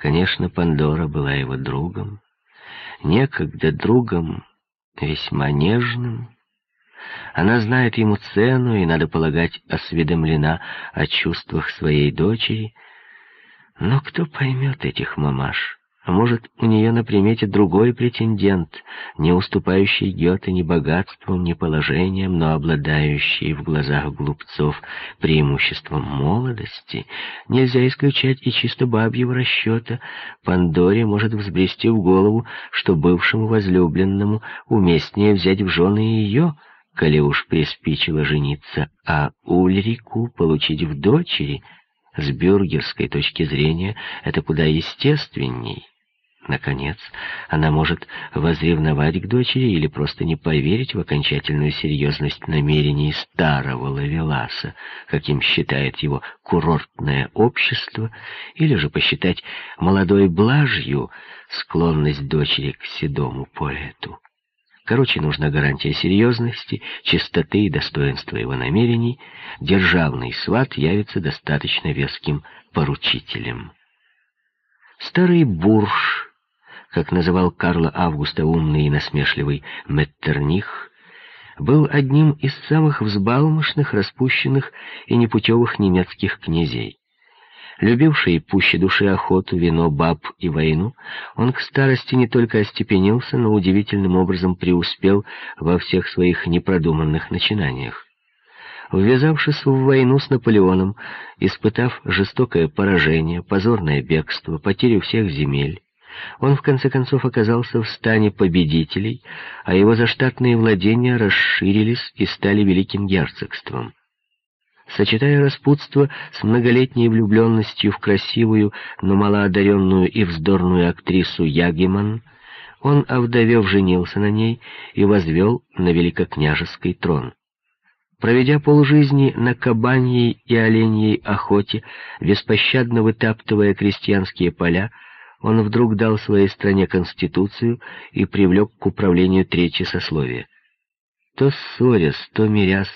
Конечно, Пандора была его другом, некогда другом весьма нежным. Она знает ему цену и, надо полагать, осведомлена о чувствах своей дочери. Но кто поймет этих мамаш? А может, у нее на примете другой претендент, не уступающий Гёте ни богатством, ни положением, но обладающий в глазах глупцов преимуществом молодости. Нельзя исключать и чисто бабьего расчета. Пандоре может взбрести в голову, что бывшему возлюбленному уместнее взять в жены ее, коли уж приспичило жениться, а Ульрику получить в дочери — с бюргерской точки зрения это куда естественней. Наконец, она может возревновать к дочери или просто не поверить в окончательную серьезность намерений старого Лавеласа, каким считает его курортное общество, или же посчитать молодой блажью склонность дочери к седому поэту. Короче, нужна гарантия серьезности, чистоты и достоинства его намерений. Державный сват явится достаточно веским поручителем. Старый бурж как называл Карла Августа умный и насмешливый Меттерних, был одним из самых взбалмошных, распущенных и непутевых немецких князей. Любивший пуще души охоту, вино, баб и войну, он к старости не только остепенился, но удивительным образом преуспел во всех своих непродуманных начинаниях. Ввязавшись в войну с Наполеоном, испытав жестокое поражение, позорное бегство, потерю всех земель, он в конце концов оказался в стане победителей, а его заштатные владения расширились и стали великим герцогством. Сочетая распутство с многолетней влюбленностью в красивую, но малоодаренную и вздорную актрису Ягиман, он, овдовев, женился на ней и возвел на великокняжеский трон. Проведя полжизни на кабаньей и оленьей охоте, беспощадно вытаптывая крестьянские поля, он вдруг дал своей стране конституцию и привлек к управлению третье сословие. То ссорясь, то мирясь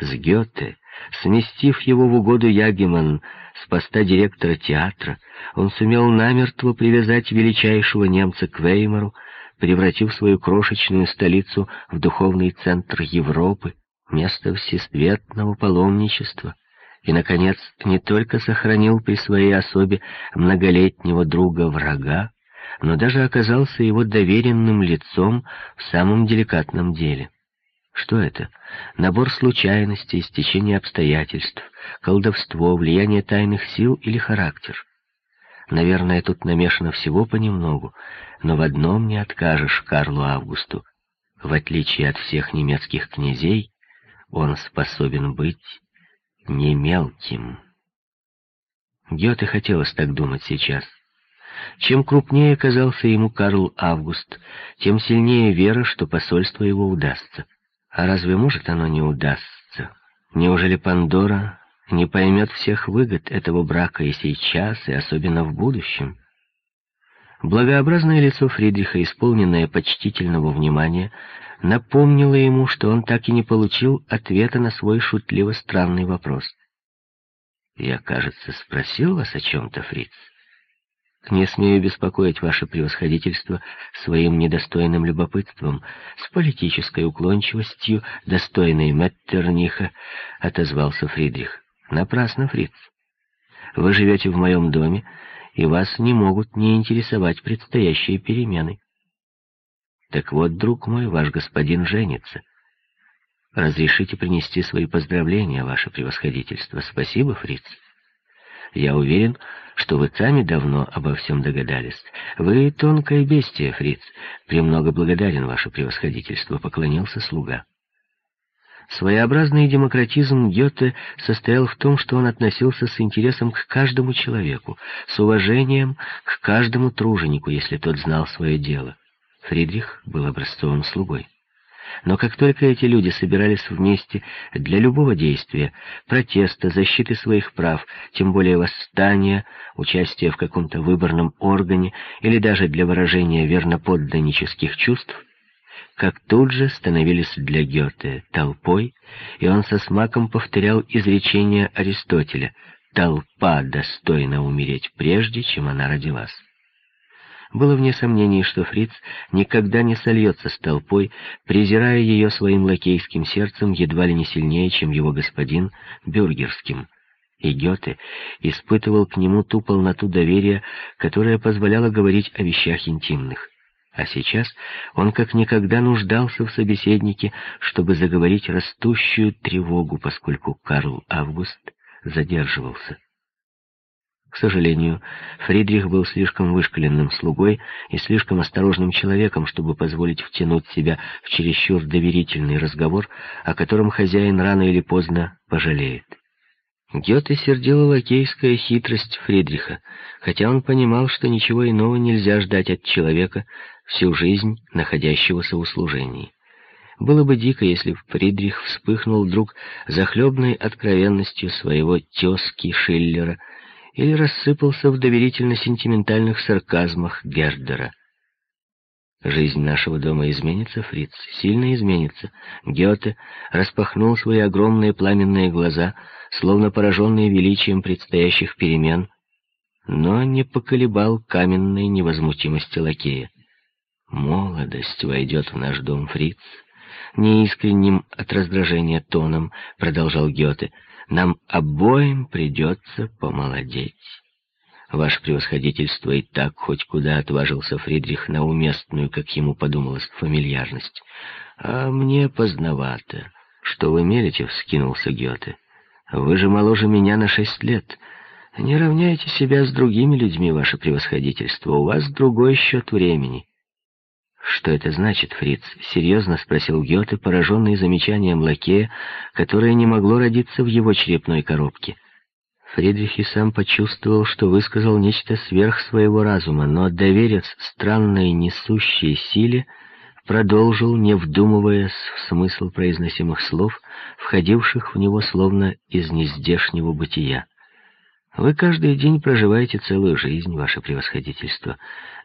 с Гёте, сместив его в угоду Ягеман с поста директора театра, он сумел намертво привязать величайшего немца к Веймару, превратив свою крошечную столицу в духовный центр Европы, место всесветного паломничества — и, наконец, не только сохранил при своей особе многолетнего друга-врага, но даже оказался его доверенным лицом в самом деликатном деле. Что это? Набор случайностей, стечение обстоятельств, колдовство, влияние тайных сил или характер? Наверное, тут намешано всего понемногу, но в одном не откажешь Карлу Августу. В отличие от всех немецких князей, он способен быть не мелким. Гёте хотелось так думать сейчас. Чем крупнее казался ему Карл Август, тем сильнее вера, что посольство его удастся. А разве может оно не удастся? Неужели Пандора не поймет всех выгод этого брака и сейчас, и особенно в будущем? Благообразное лицо Фридриха, исполненное почтительного внимания, напомнило ему, что он так и не получил ответа на свой шутливо странный вопрос. «Я, кажется, спросил вас о чем-то, фриц. Не смею беспокоить ваше превосходительство своим недостойным любопытством, с политической уклончивостью, достойной Меттерниха», — отозвался Фридрих. «Напрасно, фриц. Вы живете в моем доме, и вас не могут не интересовать предстоящие перемены. Так вот, друг мой, ваш господин женится. Разрешите принести свои поздравления, ваше превосходительство. Спасибо, фриц. Я уверен, что вы сами давно обо всем догадались. Вы тонкое бестие, фриц. Премного благодарен, ваше превосходительство, поклонился слуга. Своеобразный демократизм Гёте состоял в том, что он относился с интересом к каждому человеку, с уважением к каждому труженику, если тот знал свое дело. Фридрих был образцовым слугой. Но как только эти люди собирались вместе для любого действия, протеста, защиты своих прав, тем более восстания, участия в каком-то выборном органе или даже для выражения верноподданнических чувств, как тут же становились для Гёте толпой, и он со смаком повторял изречение Аристотеля «Толпа достойна умереть прежде, чем она родилась». Было вне сомнений, что Фриц никогда не сольется с толпой, презирая ее своим лакейским сердцем едва ли не сильнее, чем его господин бюргерским. И Гёте испытывал к нему ту полноту доверия, которая позволяла говорить о вещах интимных. А сейчас он как никогда нуждался в собеседнике, чтобы заговорить растущую тревогу, поскольку Карл Август задерживался. К сожалению, Фридрих был слишком вышкаленным слугой и слишком осторожным человеком, чтобы позволить втянуть себя в чересчур доверительный разговор, о котором хозяин рано или поздно пожалеет. Гёте сердила лакейская хитрость Фридриха, хотя он понимал, что ничего иного нельзя ждать от человека, всю жизнь находящегося в услужении. Было бы дико, если Фридрих вспыхнул вдруг захлебной откровенностью своего тезки Шиллера или рассыпался в доверительно-сентиментальных сарказмах Гердера. Жизнь нашего дома изменится, Фриц, сильно изменится. Гёте распахнул свои огромные пламенные глаза, словно пораженные величием предстоящих перемен, но не поколебал каменной невозмутимости лакея. «Молодость войдет в наш дом, Фриц», неискренним от раздражения тоном продолжал Гёте. «Нам обоим придется помолодеть». Ваше превосходительство и так хоть куда отважился Фридрих на уместную, как ему подумалось, фамильярность. А мне поздновато. Что вы мерите, вскинулся Гёте. Вы же моложе меня на шесть лет. Не равняйте себя с другими людьми, ваше превосходительство. У вас другой счет времени. «Что это значит, Фриц?» — серьезно спросил Гёте, пораженный замечанием лакея, которое не могло родиться в его черепной коробке. Фридрих и сам почувствовал, что высказал нечто сверх своего разума, но, доверясь странной несущей силе, продолжил, не вдумываясь в смысл произносимых слов, входивших в него словно из нездешнего бытия. Вы каждый день проживаете целую жизнь, ваше превосходительство,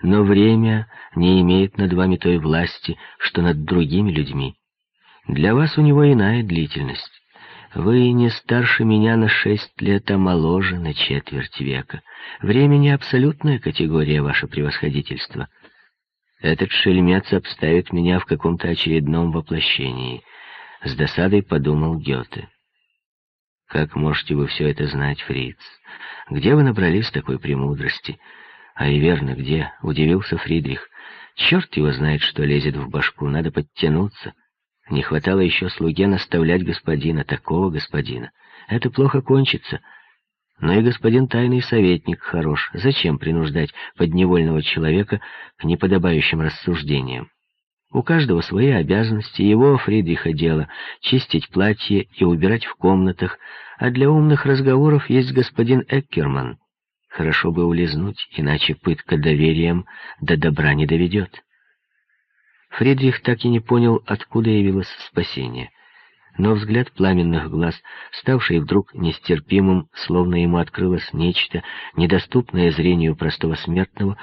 но время не имеет над вами той власти, что над другими людьми. Для вас у него иная длительность. Вы не старше меня на шесть лет, а моложе на четверть века. Время не абсолютная категория, ваше превосходительство. Этот шельмец обставит меня в каком-то очередном воплощении. С досадой подумал Гёте. Как можете вы все это знать, Фриц? Где вы набрались такой премудрости? А и верно, где? Удивился Фридрих. Черт его знает, что лезет в башку, надо подтянуться. Не хватало еще слуге наставлять господина, такого господина. Это плохо кончится. Но и господин тайный советник хорош. Зачем принуждать подневольного человека к неподобающим рассуждениям? У каждого свои обязанности, его, Фридриха, дело — чистить платье и убирать в комнатах, а для умных разговоров есть господин Эккерман. Хорошо бы улизнуть, иначе пытка доверием до добра не доведет. Фридрих так и не понял, откуда явилось спасение. Но взгляд пламенных глаз, ставший вдруг нестерпимым, словно ему открылось нечто, недоступное зрению простого смертного,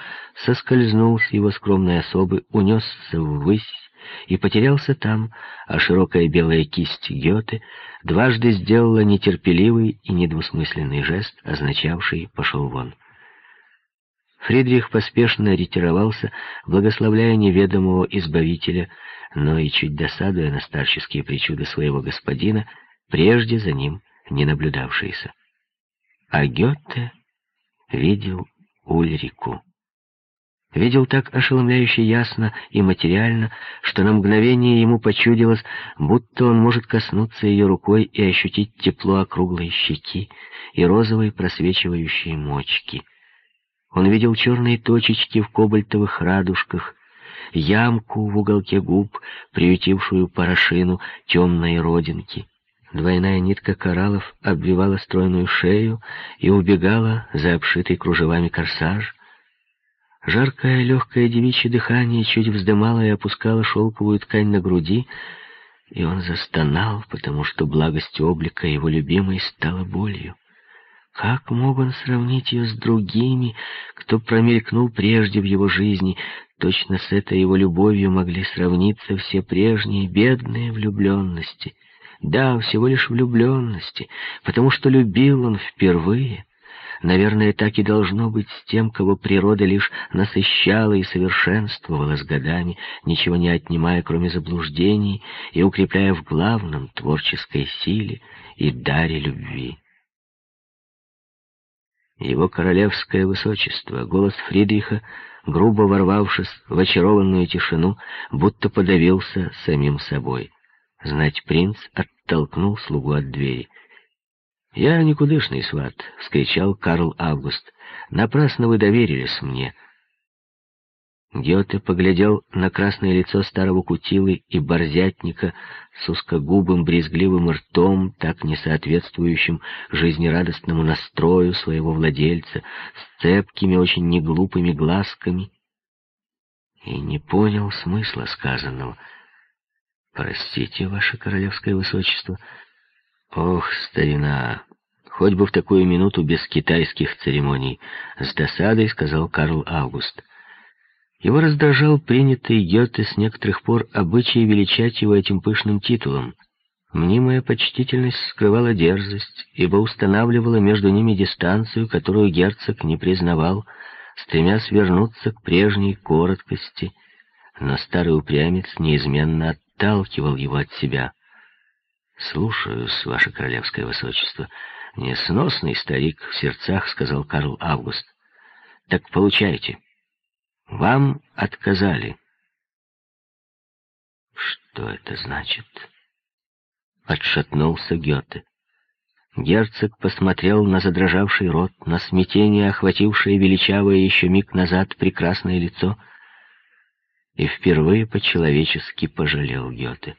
соскользнул с его скромной особы, унесся ввысь и потерялся там, а широкая белая кисть Гёте дважды сделала нетерпеливый и недвусмысленный жест, означавший «пошел вон». Фридрих поспешно ретировался, благословляя неведомого избавителя, но и чуть досадуя на старческие причуды своего господина, прежде за ним не наблюдавшиеся. А Гёте видел Ульрику. Видел так ошеломляюще ясно и материально, что на мгновение ему почудилось, будто он может коснуться ее рукой и ощутить тепло округлой щеки и розовые просвечивающие мочки — он видел черные точечки в кобальтовых радужках, ямку в уголке губ, приютившую порошину темной родинки. Двойная нитка кораллов обвивала стройную шею и убегала за обшитый кружевами корсаж. Жаркое легкое девичье дыхание чуть вздымало и опускало шелковую ткань на груди, и он застонал, потому что благость облика его любимой стала болью. Как мог он сравнить ее с другими, кто промелькнул прежде в его жизни? Точно с этой его любовью могли сравниться все прежние бедные влюбленности. Да, всего лишь влюбленности, потому что любил он впервые. Наверное, так и должно быть с тем, кого природа лишь насыщала и совершенствовала с годами, ничего не отнимая, кроме заблуждений, и укрепляя в главном творческой силе и даре любви. Его королевское высочество, голос Фридриха, грубо ворвавшись в очарованную тишину, будто подавился самим собой. Знать принц оттолкнул слугу от двери. «Я никудышный сват!» — вскричал Карл Август. «Напрасно вы доверились мне!» Гёте поглядел на красное лицо старого кутилы и борзятника с узкогубым брезгливым ртом, так не соответствующим жизнерадостному настрою своего владельца, с цепкими, очень неглупыми глазками, и не понял смысла сказанного. «Простите, ваше королевское высочество. Ох, старина, хоть бы в такую минуту без китайских церемоний!» С досадой сказал Карл Август. Его раздражал принятый Гёте с некоторых пор обычай величать его этим пышным титулом. Мнимая почтительность скрывала дерзость, ибо устанавливала между ними дистанцию, которую герцог не признавал, стремясь вернуться к прежней короткости, но старый упрямец неизменно отталкивал его от себя. «Слушаюсь, ваше королевское высочество», — несносный старик в сердцах сказал Карл Август. «Так получайте». Вам отказали. Что это значит? Отшатнулся Гёте. Герцог посмотрел на задрожавший рот, на смятение, охватившее величавое еще миг назад прекрасное лицо, и впервые по-человечески пожалел Гёте.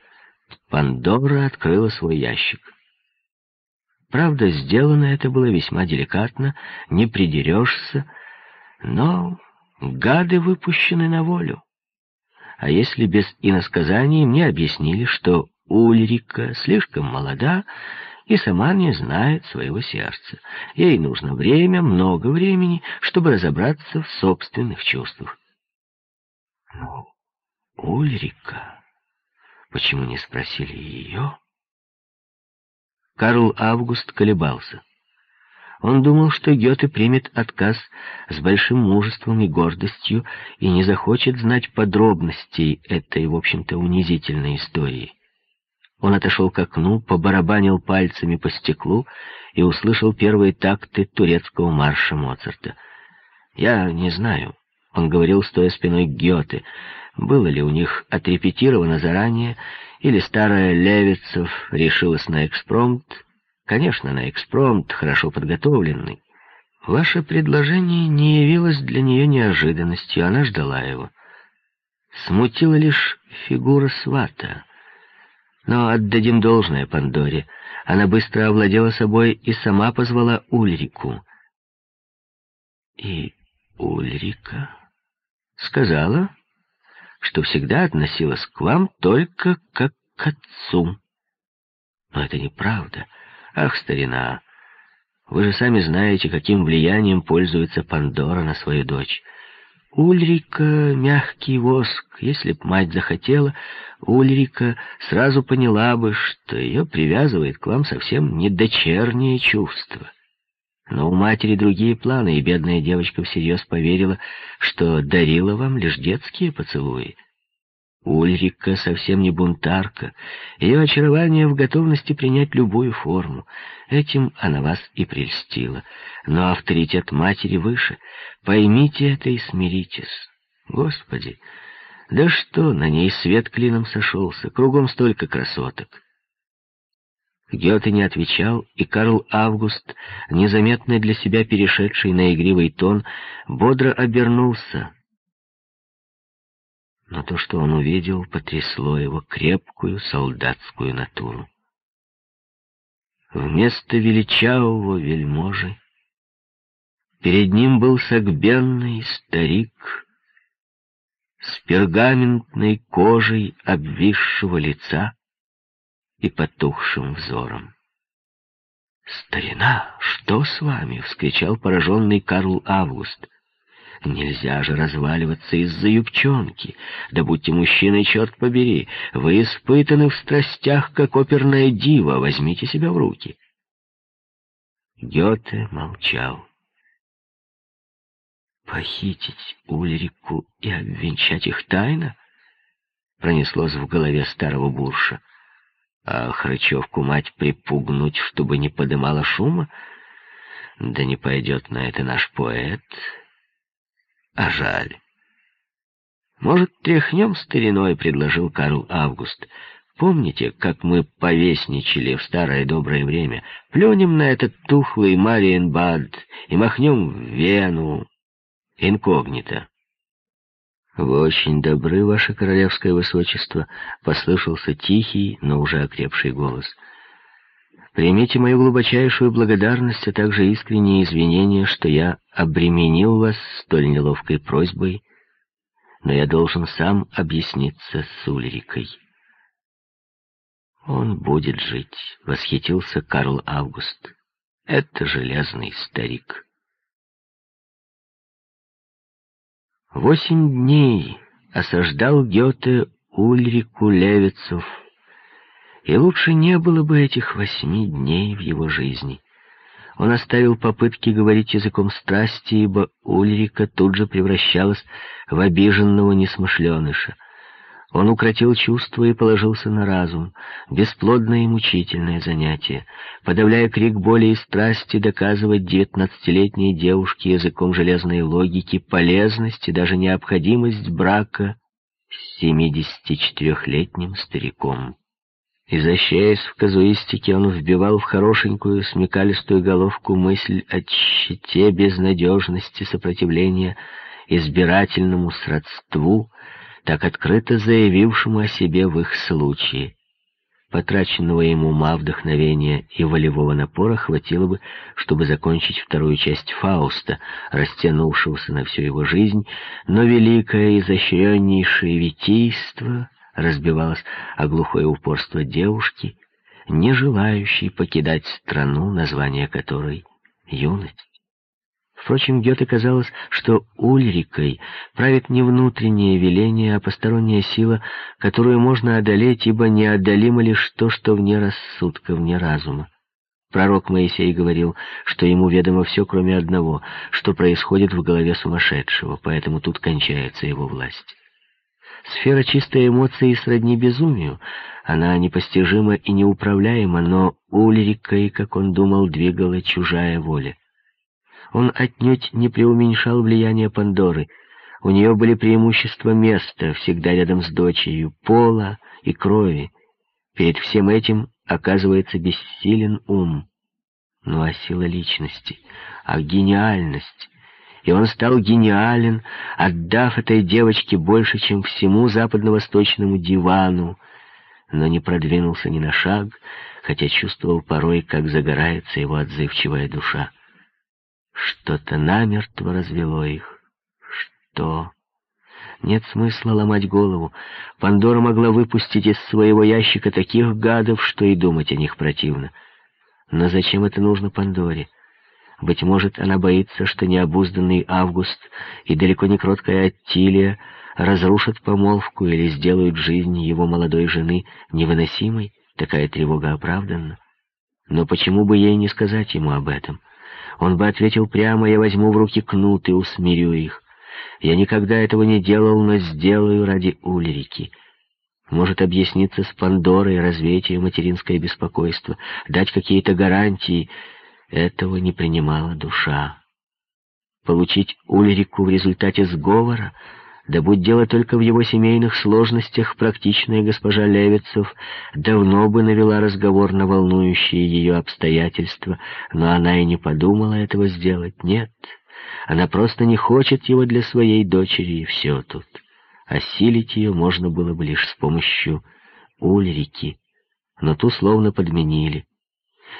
Пандора открыла свой ящик. Правда, сделано это было весьма деликатно, не придерешься, но Гады выпущены на волю. А если без иносказаний мне объяснили, что Ульрика слишком молода и сама не знает своего сердца. Ей нужно время, много времени, чтобы разобраться в собственных чувствах. Ну, Ульрика... Почему не спросили ее? Карл Август колебался. Он думал, что Гёте примет отказ с большим мужеством и гордостью и не захочет знать подробностей этой, в общем-то, унизительной истории. Он отошел к окну, побарабанил пальцами по стеклу и услышал первые такты турецкого марша Моцарта. «Я не знаю», — он говорил, стоя спиной к Гёте, было ли у них отрепетировано заранее, или старая Левицев решилась на экспромт, Конечно, на экспромт, хорошо подготовленный. Ваше предложение не явилось для нее неожиданностью, она ждала его. Смутила лишь фигура свата. Но отдадим должное Пандоре. Она быстро овладела собой и сама позвала Ульрику. И Ульрика сказала, что всегда относилась к вам только как к отцу. Но это неправда. Ах, старина, вы же сами знаете, каким влиянием пользуется Пандора на свою дочь. Ульрика — мягкий воск. Если б мать захотела, Ульрика сразу поняла бы, что ее привязывает к вам совсем не дочернее чувство. Но у матери другие планы, и бедная девочка всерьез поверила, что дарила вам лишь детские поцелуи. Ульрика совсем не бунтарка. Ее очарование в готовности принять любую форму. Этим она вас и прельстила. Но авторитет матери выше. Поймите это и смиритесь. Господи, да что, на ней свет клином сошелся, кругом столько красоток. Гёте не отвечал, и Карл Август, незаметно для себя перешедший на игривый тон, бодро обернулся — но то, что он увидел, потрясло его крепкую солдатскую натуру. Вместо величавого вельможи перед ним был согбенный старик с пергаментной кожей обвисшего лица и потухшим взором. «Старина, что с вами?» — вскричал пораженный Карл Август. Нельзя же разваливаться из-за юбчонки. Да будьте мужчиной, черт побери. Вы испытаны в страстях, как оперная дива. Возьмите себя в руки. Гёте молчал. Похитить Ульрику и обвенчать их тайно? Пронеслось в голове старого бурша. А Хрычевку мать припугнуть, чтобы не подымала шума? Да не пойдет на это наш поэт. А жаль. Может, тряхнем стариной, предложил Карл Август. Помните, как мы повесничали в старое доброе время? Плюнем на этот тухлый Мариенбад и махнем в Вену. Инкогнито. «Вы очень добры, ваше королевское высочество», — послышался тихий, но уже окрепший голос. «Примите мою глубочайшую благодарность, а также искренние извинения, что я обременил вас столь неловкой просьбой, но я должен сам объясниться с Ульрикой». «Он будет жить», — восхитился Карл Август. «Это железный старик». Восемь дней осаждал Гёте Ульрику Левицов, и лучше не было бы этих восьми дней в его жизни. Он оставил попытки говорить языком страсти, ибо Ульрика тут же превращалась в обиженного несмышленыша. Он укротил чувства и положился на разум. Бесплодное и мучительное занятие. Подавляя крик боли и страсти, доказывать девятнадцатилетней девушке языком железной логики полезность и даже необходимость брака с семидесятичетырехлетним стариком. Изощряясь в казуистике, он вбивал в хорошенькую смекалистую головку мысль о щите безнадежности сопротивления избирательному сродству — так открыто заявившему о себе в их случае. Потраченного ему ума, вдохновения и волевого напора хватило бы, чтобы закончить вторую часть Фауста, растянувшегося на всю его жизнь, но великое изощреннейшее витийство разбивалось о глухое упорство девушки, не желающей покидать страну, название которой — юность. Впрочем, Гёте казалось, что Ульрикой правит не внутреннее веление, а посторонняя сила, которую можно одолеть, ибо неодолимо лишь то, что вне рассудка, вне разума. Пророк Моисей говорил, что ему ведомо все, кроме одного, что происходит в голове сумасшедшего, поэтому тут кончается его власть. Сфера чистой эмоции сродни безумию. Она непостижима и неуправляема, но Ульрикой, как он думал, двигала чужая воля. Он отнюдь не преуменьшал влияние Пандоры. У нее были преимущества места, всегда рядом с дочерью, пола и крови. Перед всем этим оказывается бессилен ум. Ну а сила личности, а гениальность. И он стал гениален, отдав этой девочке больше, чем всему западно-восточному дивану, но не продвинулся ни на шаг, хотя чувствовал порой, как загорается его отзывчивая душа. Что-то намертво развело их. Что? Нет смысла ломать голову. Пандора могла выпустить из своего ящика таких гадов, что и думать о них противно. Но зачем это нужно Пандоре? Быть может, она боится, что необузданный Август и далеко не кроткая Аттилия разрушат помолвку или сделают жизнь его молодой жены невыносимой? Такая тревога оправданна. Но почему бы ей не сказать ему об этом? Он бы ответил прямо, я возьму в руки кнут и усмирю их. Я никогда этого не делал, но сделаю ради Ульрики. Может объясниться с Пандорой, развеять ее материнское беспокойство, дать какие-то гарантии. Этого не принимала душа. Получить Ульрику в результате сговора — да будь дело только в его семейных сложностях, практичная госпожа Левицев давно бы навела разговор на волнующие ее обстоятельства, но она и не подумала этого сделать. Нет, она просто не хочет его для своей дочери, и все тут. Осилить ее можно было бы лишь с помощью Ульрики, но ту словно подменили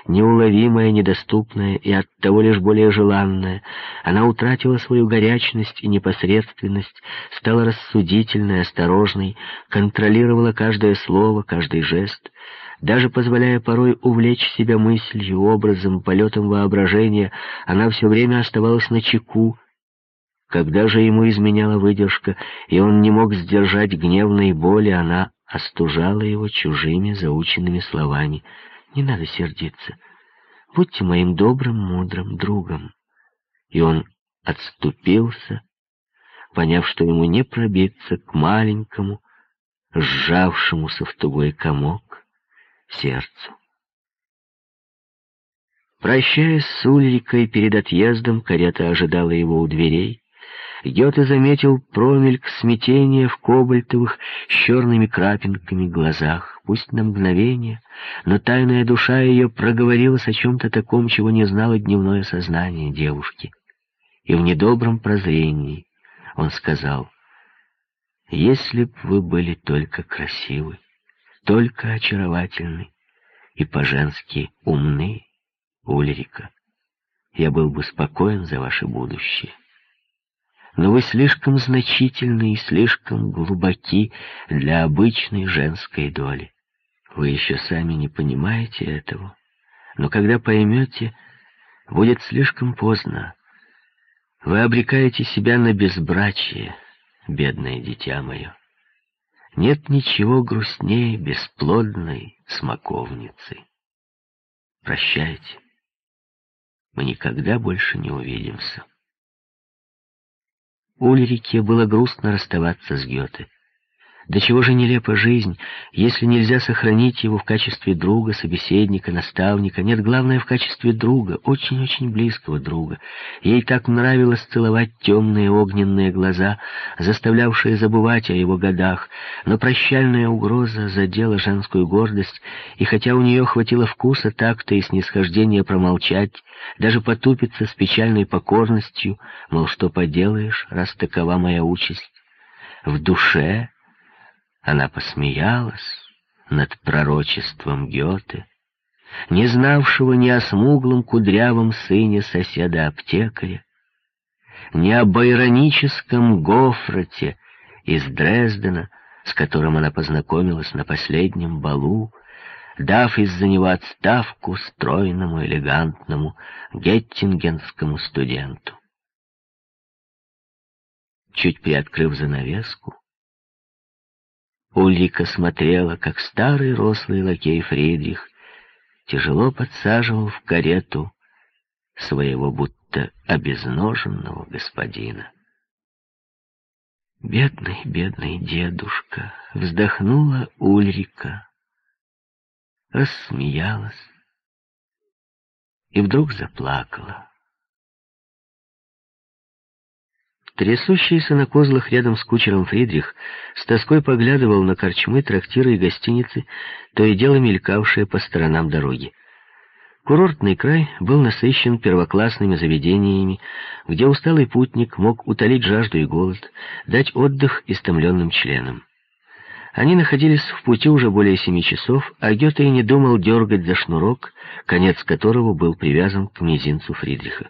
неуловимая, недоступная и оттого лишь более желанная. Она утратила свою горячность и непосредственность, стала рассудительной, осторожной, контролировала каждое слово, каждый жест, даже позволяя порой увлечь себя мыслью, образом, полетом воображения, она все время оставалась на чеку. Когда же ему изменяла выдержка, и он не мог сдержать гневной боли, она остужала его чужими заученными словами — не надо сердиться. Будьте моим добрым, мудрым другом. И он отступился, поняв, что ему не пробиться к маленькому, сжавшемуся в тугой комок, сердцу. Прощаясь с Ульрикой перед отъездом, карета ожидала его у дверей. Гёте заметил промельк смятения в кобальтовых с черными крапинками глазах. Пусть на мгновение, но тайная душа ее проговорилась о чем-то таком, чего не знало дневное сознание девушки. И в недобром прозрении он сказал, «Если б вы были только красивы, только очаровательны и по-женски умны, Ульрика, я был бы спокоен за ваше будущее но вы слишком значительны и слишком глубоки для обычной женской доли. Вы еще сами не понимаете этого, но когда поймете, будет слишком поздно. Вы обрекаете себя на безбрачие, бедное дитя мое. Нет ничего грустнее бесплодной смоковницы. Прощайте. Мы никогда больше не увидимся. Ульрике было грустно расставаться с Гёте. До чего же нелепа жизнь, если нельзя сохранить его в качестве друга, собеседника, наставника. Нет, главное, в качестве друга, очень-очень близкого друга. Ей так нравилось целовать темные огненные глаза, заставлявшие забывать о его годах. Но прощальная угроза задела женскую гордость, и хотя у нее хватило вкуса так-то и снисхождения промолчать, даже потупиться с печальной покорностью, мол, что поделаешь, раз такова моя участь, в душе она посмеялась над пророчеством Гёте, не знавшего ни о смуглом кудрявом сыне соседа-аптекаря, ни об ироническом Гофроте из Дрездена, с которым она познакомилась на последнем балу, дав из-за него отставку стройному, элегантному геттингенскому студенту. Чуть приоткрыв занавеску, Ульрика смотрела, как старый рослый лакей Фридрих тяжело подсаживал в карету своего будто обезноженного господина. «Бедный, бедный дедушка!» — вздохнула Ульрика, рассмеялась и вдруг заплакала. Трясущийся на козлах рядом с кучером Фридрих с тоской поглядывал на корчмы, трактиры и гостиницы, то и дело мелькавшие по сторонам дороги. Курортный край был насыщен первоклассными заведениями, где усталый путник мог утолить жажду и голод, дать отдых истомленным членам. Они находились в пути уже более семи часов, а Гёте и не думал дергать за шнурок, конец которого был привязан к мизинцу Фридриха.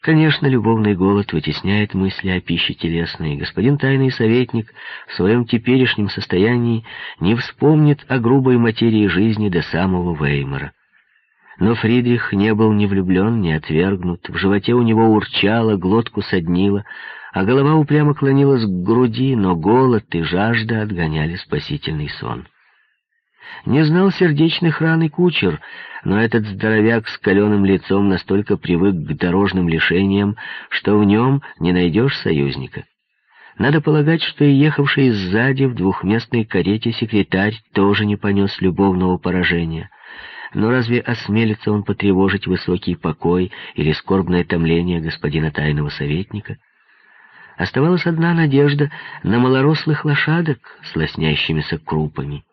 Конечно, любовный голод вытесняет мысли о пище телесной. Господин тайный советник в своем теперешнем состоянии не вспомнит о грубой материи жизни до самого Веймара. Но Фридрих не был ни влюблен, ни отвергнут. В животе у него урчало, глотку соднило, а голова упрямо клонилась к груди, но голод и жажда отгоняли спасительный сон. Не знал сердечных ран и кучер, но этот здоровяк с каленым лицом настолько привык к дорожным лишениям, что в нем не найдешь союзника. Надо полагать, что и ехавший сзади в двухместной карете секретарь тоже не понес любовного поражения. Но разве осмелится он потревожить высокий покой или скорбное томление господина тайного советника? Оставалась одна надежда на малорослых лошадок с лоснящимися крупами.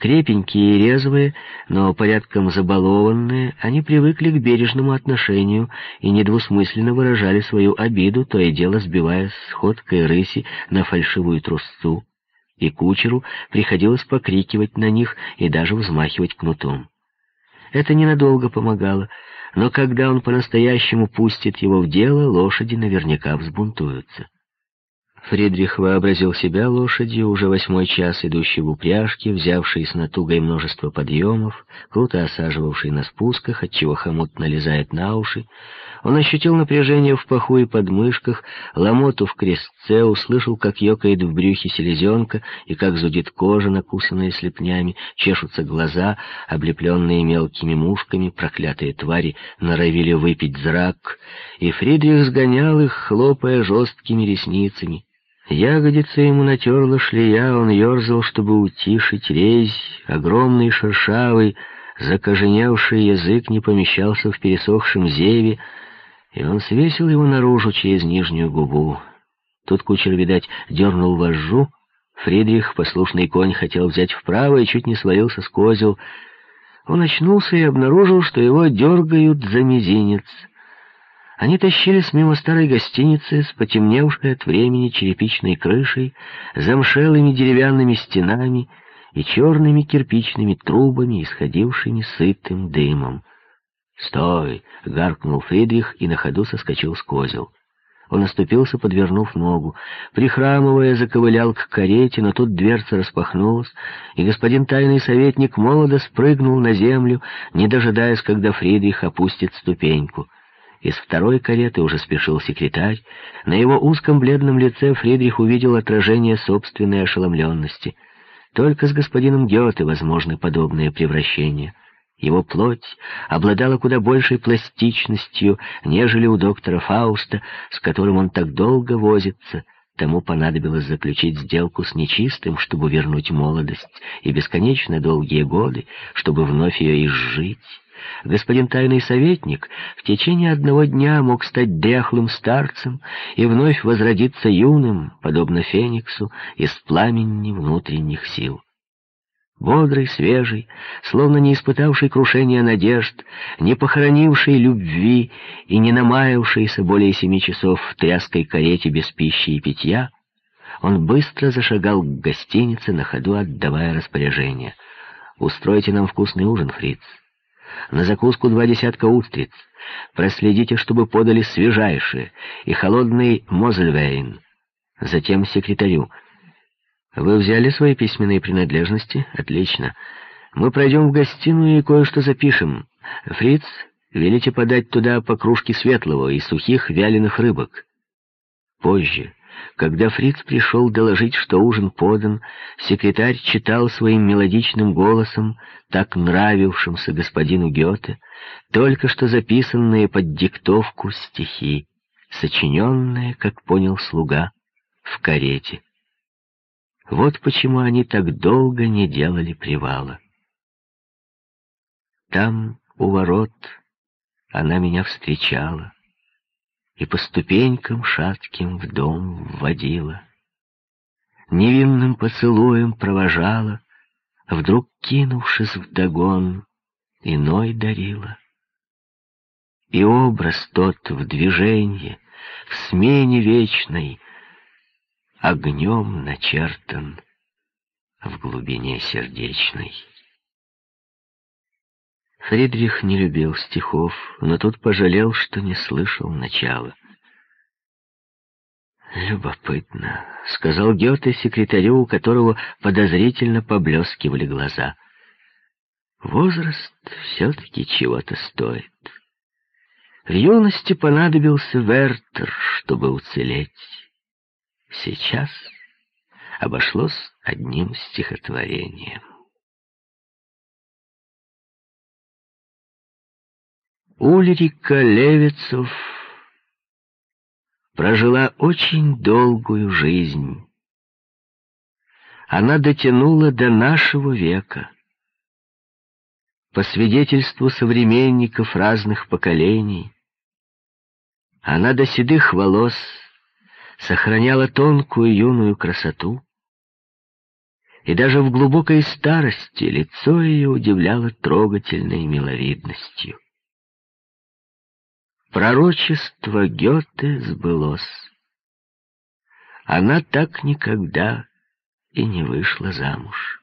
Крепенькие и резвые, но порядком забалованные, они привыкли к бережному отношению и недвусмысленно выражали свою обиду, то и дело сбивая с ходкой рыси на фальшивую трусцу, и кучеру приходилось покрикивать на них и даже взмахивать кнутом. Это ненадолго помогало, но когда он по-настоящему пустит его в дело, лошади наверняка взбунтуются. Фридрих вообразил себя лошадью, уже восьмой час идущей в упряжке, взявшей с натугой множество подъемов, круто осаживавшей на спусках, отчего хомут налезает на уши. Он ощутил напряжение в паху и подмышках, ломоту в крестце, услышал, как ёкает в брюхе селезенка и как зудит кожа, накусанная слепнями, чешутся глаза, облепленные мелкими мушками, проклятые твари норовили выпить зрак, и Фридрих сгонял их, хлопая жесткими ресницами. Ягодица ему натерла шлея, он ерзал, чтобы утишить резь, огромный шершавый, закоженевший язык не помещался в пересохшем зеве, и он свесил его наружу через нижнюю губу. Тут кучер, видать, дернул вожжу, Фридрих, послушный конь, хотел взять вправо и чуть не свалился с козел. Он очнулся и обнаружил, что его дергают за мизинец — они тащились мимо старой гостиницы с потемневшей от времени черепичной крышей, замшелыми деревянными стенами и черными кирпичными трубами, исходившими сытым дымом. «Стой!» — гаркнул Фридрих и на ходу соскочил с козел. Он оступился, подвернув ногу. Прихрамывая, заковылял к карете, но тут дверца распахнулась, и господин тайный советник молодо спрыгнул на землю, не дожидаясь, когда Фридрих опустит ступеньку. Из второй кареты уже спешил секретарь. На его узком бледном лице Фридрих увидел отражение собственной ошеломленности. Только с господином Гёте возможны подобные превращения. Его плоть обладала куда большей пластичностью, нежели у доктора Фауста, с которым он так долго возится. Тому понадобилось заключить сделку с нечистым, чтобы вернуть молодость, и бесконечно долгие годы, чтобы вновь ее изжить. Господин тайный советник в течение одного дня мог стать дряхлым старцем и вновь возродиться юным, подобно Фениксу, из пламени внутренних сил. Бодрый, свежий, словно не испытавший крушения надежд, не похоронивший любви и не намаявшийся более семи часов в тряской карете без пищи и питья, он быстро зашагал к гостинице, на ходу отдавая распоряжение. «Устройте нам вкусный ужин, фриц. На закуску два десятка устриц. Проследите, чтобы подали свежайшие и холодный мозельвейн. Затем секретарю. Вы взяли свои письменные принадлежности? Отлично. Мы пройдем в гостиную и кое-что запишем. Фриц, велите подать туда по кружке светлого и сухих вяленых рыбок. Позже. Когда Фриц пришел доложить, что ужин подан, секретарь читал своим мелодичным голосом, так нравившимся господину Гёте, только что записанные под диктовку стихи, сочиненные, как понял слуга, в карете. Вот почему они так долго не делали привала. Там, у ворот, она меня встречала и по ступенькам шатким в дом вводила. Невинным поцелуем провожала, вдруг кинувшись вдогон, иной дарила. И образ тот в движении, в смене вечной, огнем начертан в глубине сердечной. Фридрих не любил стихов, но тут пожалел, что не слышал начала. «Любопытно», — сказал Гёте секретарю, у которого подозрительно поблескивали глаза. «Возраст все-таки чего-то стоит. В юности понадобился Вертер, чтобы уцелеть. Сейчас обошлось одним стихотворением». Ульрика Левицов прожила очень долгую жизнь. Она дотянула до нашего века. По свидетельству современников разных поколений, она до седых волос сохраняла тонкую юную красоту, и даже в глубокой старости лицо ее удивляло трогательной миловидностью. Пророчество Гёте сбылось. Она так никогда и не вышла замуж.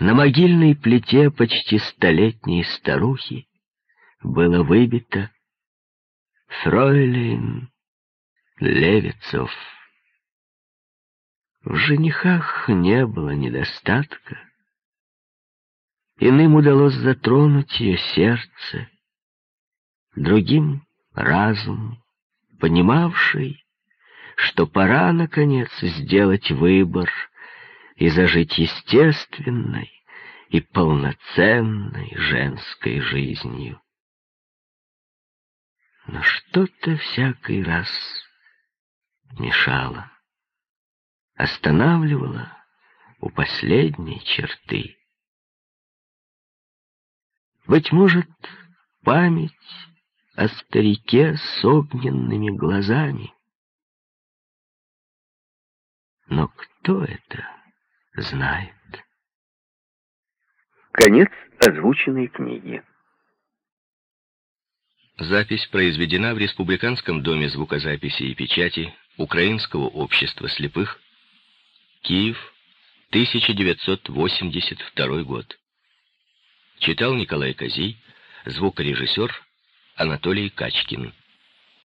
На могильной плите почти столетней старухи было выбито «Фройлейн Левицов. В женихах не было недостатка. Иным удалось затронуть ее сердце, другим — разум, понимавший, что пора, наконец, сделать выбор и зажить естественной и полноценной женской жизнью. Но что-то всякий раз мешало, останавливало у последней черты. Быть может, память о старике с огненными глазами. Но кто это знает? Конец озвученной книги. Запись произведена в Республиканском доме звукозаписи и печати Украинского общества слепых, Киев, 1982 год. Читал Николай Козий, звукорежиссер Анатолий Качкин.